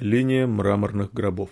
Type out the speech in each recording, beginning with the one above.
Линия мраморных гробов.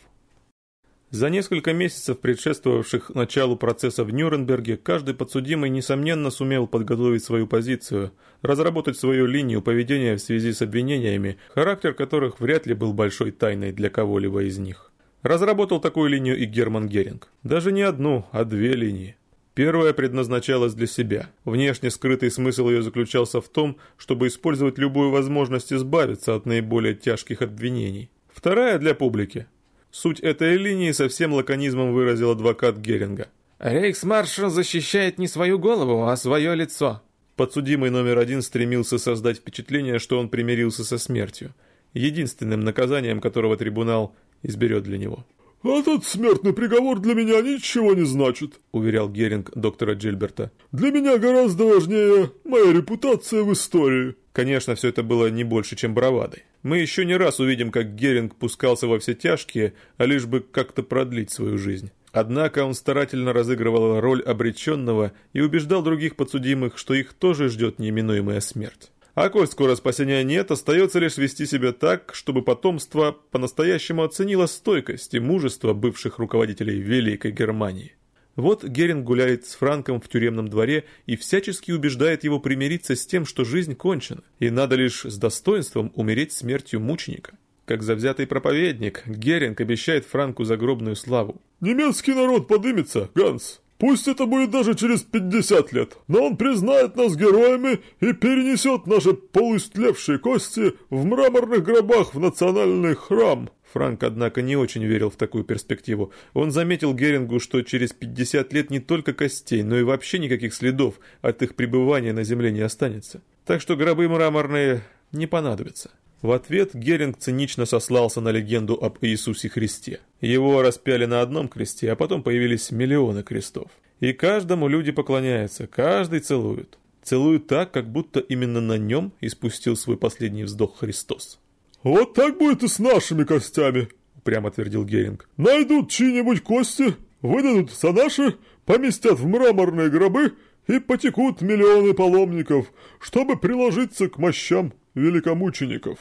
За несколько месяцев, предшествовавших началу процесса в Нюрнберге, каждый подсудимый, несомненно, сумел подготовить свою позицию, разработать свою линию поведения в связи с обвинениями, характер которых вряд ли был большой тайной для кого-либо из них. Разработал такую линию и Герман Геринг. Даже не одну, а две линии. Первая предназначалась для себя. Внешне скрытый смысл ее заключался в том, чтобы использовать любую возможность избавиться от наиболее тяжких обвинений. Вторая для публики. Суть этой линии со всем лаконизмом выразил адвокат Геринга. «Рейхсмаршал защищает не свою голову, а свое лицо». Подсудимый номер один стремился создать впечатление, что он примирился со смертью, единственным наказанием которого трибунал изберет для него. «Этот смертный приговор для меня ничего не значит», — уверял Геринг доктора Джильберта. «Для меня гораздо важнее моя репутация в истории». Конечно, все это было не больше, чем бравадой. Мы еще не раз увидим, как Геринг пускался во все тяжкие, а лишь бы как-то продлить свою жизнь. Однако он старательно разыгрывал роль обреченного и убеждал других подсудимых, что их тоже ждет неименуемая смерть. А коль скоро спасения нет, остается лишь вести себя так, чтобы потомство по-настоящему оценило стойкость и мужество бывших руководителей Великой Германии. Вот Геринг гуляет с Франком в тюремном дворе и всячески убеждает его примириться с тем, что жизнь кончена, и надо лишь с достоинством умереть смертью мученика. Как завзятый проповедник, Геринг обещает Франку загробную славу. «Немецкий народ подымется, Ганс!» Пусть это будет даже через 50 лет, но он признает нас героями и перенесет наши полуистлевшие кости в мраморных гробах в национальный храм. Франк, однако, не очень верил в такую перспективу. Он заметил Герингу, что через 50 лет не только костей, но и вообще никаких следов от их пребывания на земле не останется. Так что гробы мраморные не понадобятся. В ответ Геринг цинично сослался на легенду об Иисусе Христе. Его распяли на одном кресте, а потом появились миллионы крестов. И каждому люди поклоняются, каждый целует. Целуют так, как будто именно на нем испустил свой последний вздох Христос. «Вот так будет и с нашими костями», — прямо твердил Геринг. «Найдут чьи-нибудь кости, выдадут за наши, поместят в мраморные гробы и потекут миллионы паломников, чтобы приложиться к мощам великомучеников».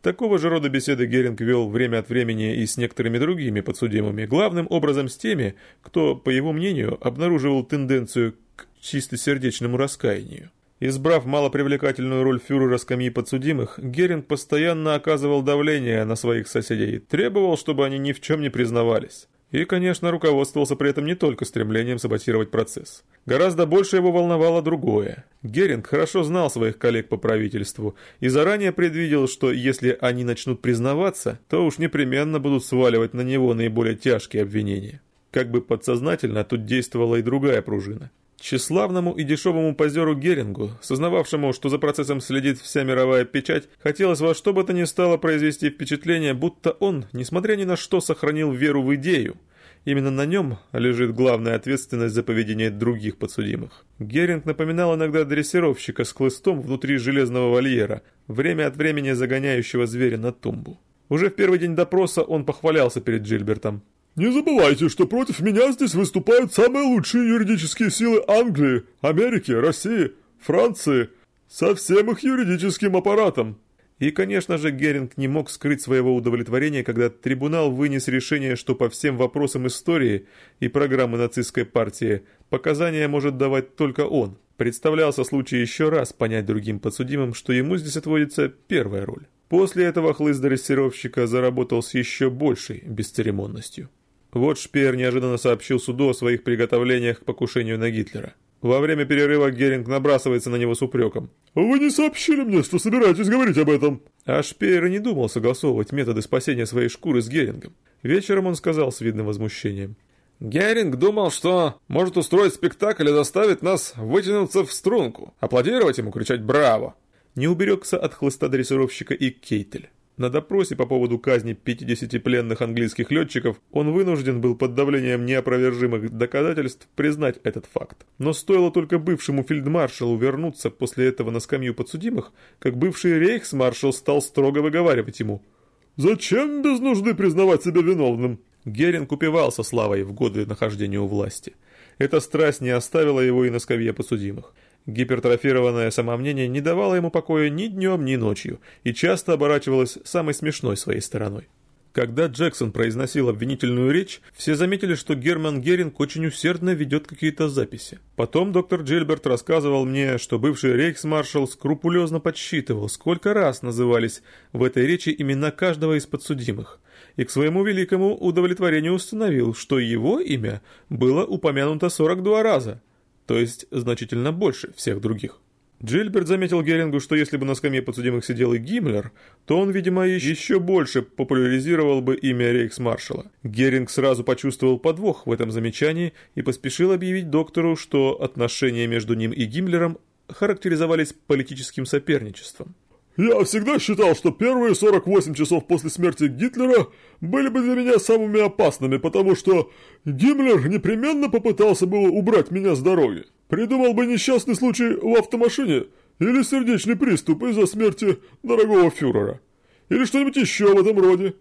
Такого же рода беседы Геринг вел время от времени и с некоторыми другими подсудимыми, главным образом с теми, кто, по его мнению, обнаруживал тенденцию к чистосердечному раскаянию. Избрав малопривлекательную роль фюрера скамьи подсудимых, Геринг постоянно оказывал давление на своих соседей, требовал, чтобы они ни в чем не признавались. И, конечно, руководствовался при этом не только стремлением саботировать процесс. Гораздо больше его волновало другое. Геринг хорошо знал своих коллег по правительству и заранее предвидел, что если они начнут признаваться, то уж непременно будут сваливать на него наиболее тяжкие обвинения. Как бы подсознательно тут действовала и другая пружина. Тщеславному и дешевому позеру Герингу, сознававшему, что за процессом следит вся мировая печать, хотелось во что бы то ни стало произвести впечатление, будто он, несмотря ни на что, сохранил веру в идею. Именно на нем лежит главная ответственность за поведение других подсудимых. Геринг напоминал иногда дрессировщика с хлыстом внутри железного вольера, время от времени загоняющего зверя на тумбу. Уже в первый день допроса он похвалялся перед Джильбертом. Не забывайте, что против меня здесь выступают самые лучшие юридические силы Англии, Америки, России, Франции, со всем их юридическим аппаратом. И, конечно же, Геринг не мог скрыть своего удовлетворения, когда трибунал вынес решение, что по всем вопросам истории и программы нацистской партии показания может давать только он. Представлялся случай еще раз понять другим подсудимым, что ему здесь отводится первая роль. После этого хлыст дрессировщика заработал с еще большей бесцеремонностью. Вот Шпеер неожиданно сообщил суду о своих приготовлениях к покушению на Гитлера. Во время перерыва Геринг набрасывается на него с упреком. «Вы не сообщили мне, что собираетесь говорить об этом?» А Шпеер не думал согласовывать методы спасения своей шкуры с Герингом. Вечером он сказал с видным возмущением. Геринг думал, что может устроить спектакль и заставить нас вытянуться в струнку, аплодировать ему, кричать «Браво!». Не уберегся от хлыста дрессировщика и Кейтель. На допросе по поводу казни 50 пленных английских летчиков он вынужден был под давлением неопровержимых доказательств признать этот факт. Но стоило только бывшему фельдмаршалу вернуться после этого на скамью подсудимых, как бывший рейхсмаршал стал строго выговаривать ему «Зачем без нужды признавать себя виновным?» Геринг упивался славой в годы нахождения у власти. Эта страсть не оставила его и на скамье подсудимых. Гипертрофированное самомнение не давало ему покоя ни днем, ни ночью и часто оборачивалось самой смешной своей стороной. Когда Джексон произносил обвинительную речь, все заметили, что Герман Геринг очень усердно ведет какие-то записи. Потом доктор Джильберт рассказывал мне, что бывший рейхсмаршал скрупулезно подсчитывал, сколько раз назывались в этой речи имена каждого из подсудимых, и к своему великому удовлетворению установил, что его имя было упомянуто 42 раза, то есть значительно больше всех других. Джильберт заметил Герингу, что если бы на скамье подсудимых сидел и Гиммлер, то он, видимо, еще больше популяризировал бы имя рейхсмаршала. Геринг сразу почувствовал подвох в этом замечании и поспешил объявить доктору, что отношения между ним и Гиммлером характеризовались политическим соперничеством. «Я всегда считал, что первые 48 часов после смерти Гитлера были бы для меня самыми опасными, потому что Гиммлер непременно попытался бы убрать меня с дороги. Придумал бы несчастный случай в автомашине или сердечный приступ из-за смерти дорогого фюрера. Или что-нибудь еще в этом роде.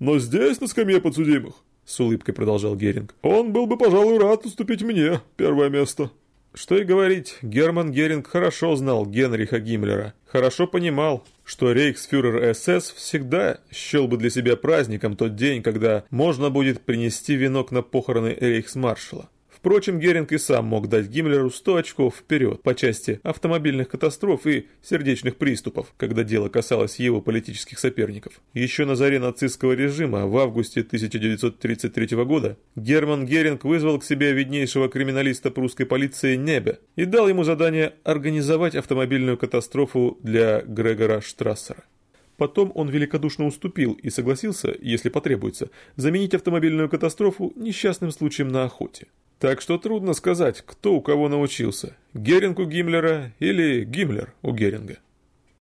Но здесь, на скамье подсудимых, с улыбкой продолжал Геринг, он был бы, пожалуй, рад уступить мне первое место. Что и говорить, Герман Геринг хорошо знал Генриха Гиммлера, хорошо понимал, что рейхсфюрер СС всегда счел бы для себя праздником тот день, когда можно будет принести венок на похороны рейхсмаршала. Впрочем, Геринг и сам мог дать Гиммлеру 100 очков вперед по части автомобильных катастроф и сердечных приступов, когда дело касалось его политических соперников. Еще на заре нацистского режима в августе 1933 года Герман Геринг вызвал к себе виднейшего криминалиста прусской полиции Небе и дал ему задание организовать автомобильную катастрофу для Грегора Штрассера. Потом он великодушно уступил и согласился, если потребуется, заменить автомобильную катастрофу несчастным случаем на охоте. Так что трудно сказать, кто у кого научился, Геринг у Гиммлера или Гиммлер у Геринга.